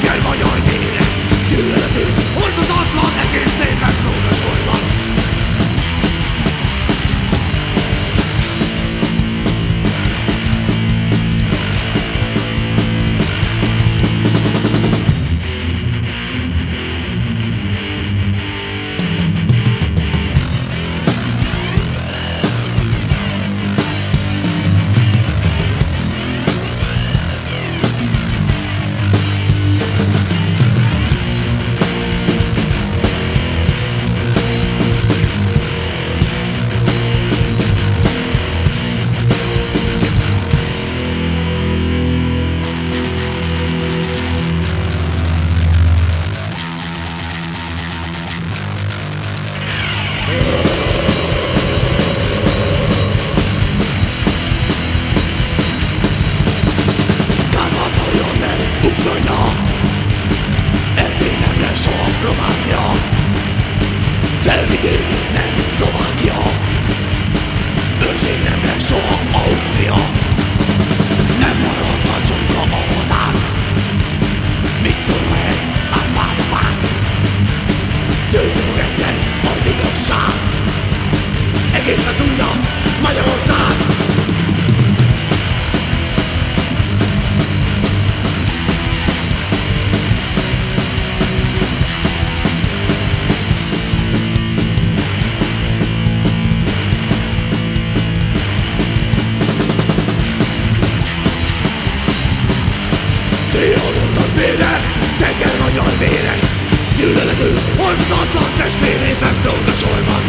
Miguel Mayor vére Tenger magyar vére Gyűlöletű, hontatlan testvérét megszólna sorban.